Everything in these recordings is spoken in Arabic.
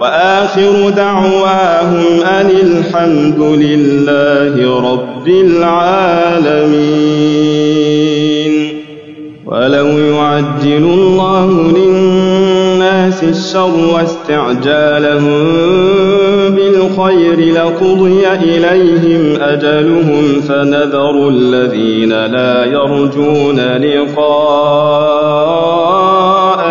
وآخر دعواهم أن الحمد لله رب العالمين. ولو يعجل الله للناس الشر واستعجالهم بالخير لقضي إليهم أجلهم فنذر الذين لا يرجون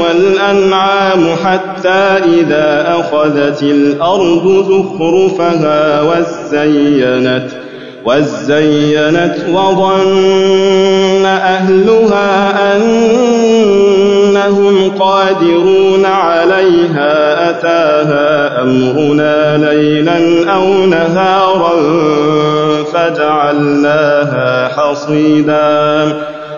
والأنعام حتى إذا أخذت الأرض زخرفها وزينت وزينت وظن أهلها أنهم قادرون عليها أتاها أمرنا ليلا أو نهارا فجعلناها حصيدا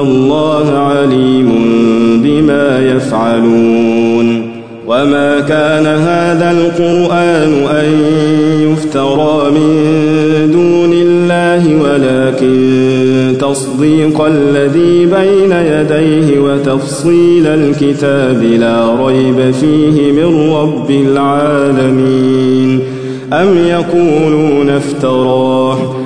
الله عليم بما يفعلون وما كان هذا القرآن أن يفترى من دون الله ولكن تصديق الذي بين يديه وتفصيل الكتاب لا ريب فيه من رب العالمين أم يقولون افتراه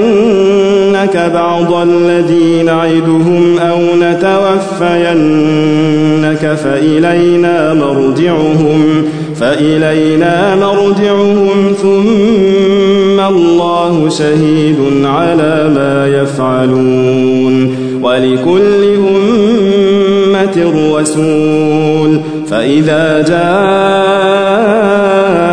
بعض الذي نعدهم أو نتوفينك فإلينا مرجعهم فإلينا مرجعهم ثم الله شهيد على ما يفعلون. ولكل أمة رسول فإذا جاء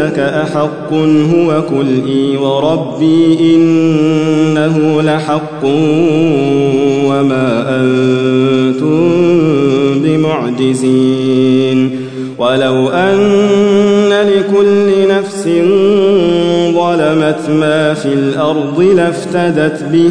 ويستنبئونك أحق هو قل إي وربي إنه لحق وما أنتم بمعجزين ولو أن لكل نفس ظلمت ما في الأرض لافتدت به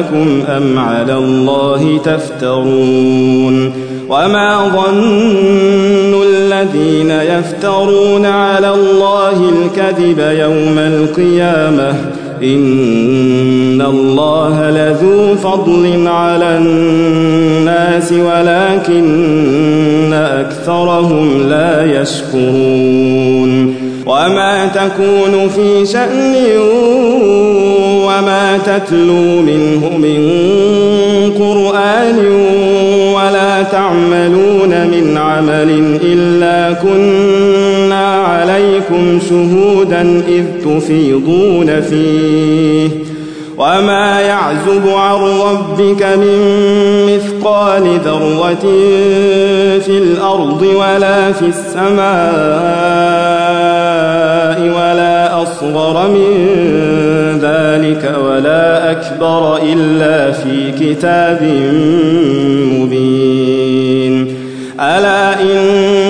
لكم أم على الله تفترون وما ظن الذين يفترون على الله الكذب يوم القيامة إن الله لذو فضل على الناس ولكن أكثرهم لا يشكرون وما تكون في شأن وما تتلو منه من قرآن تعملون من عمل إلا كنا عليكم شهودا إذ تفيضون فيه. وما يعزب عن ربك من مثقال ذرة في الأرض ولا في السماء ولا أصغر من ذلك ولا أكبر إلا في كتاب مبين. ألا إن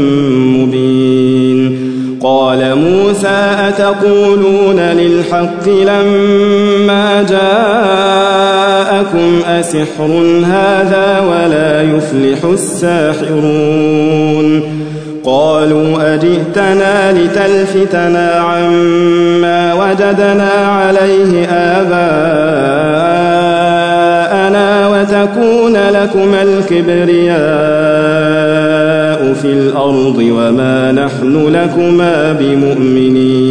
أتقولون للحق لما جاءكم أسحر هذا ولا يفلح الساحرون قالوا أجئتنا لتلفتنا عما وجدنا عليه آباءنا وتكون لكما الكبرياء في الأرض وما نحن لكما بمؤمنين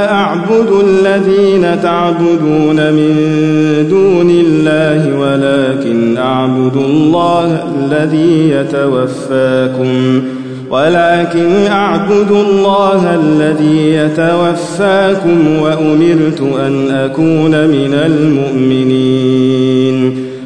أعبد الذين تعبدون من دون الله ولكن أعبد الله الذي يتوفاكم ولكن أعبد الله الذي يتوفاكم وأمرت أن أكون من المؤمنين.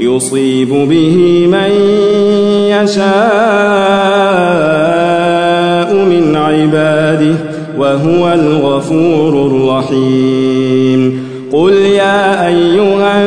يصيب به من يشاء من عباده وهو الغفور الرحيم. قل يا أيها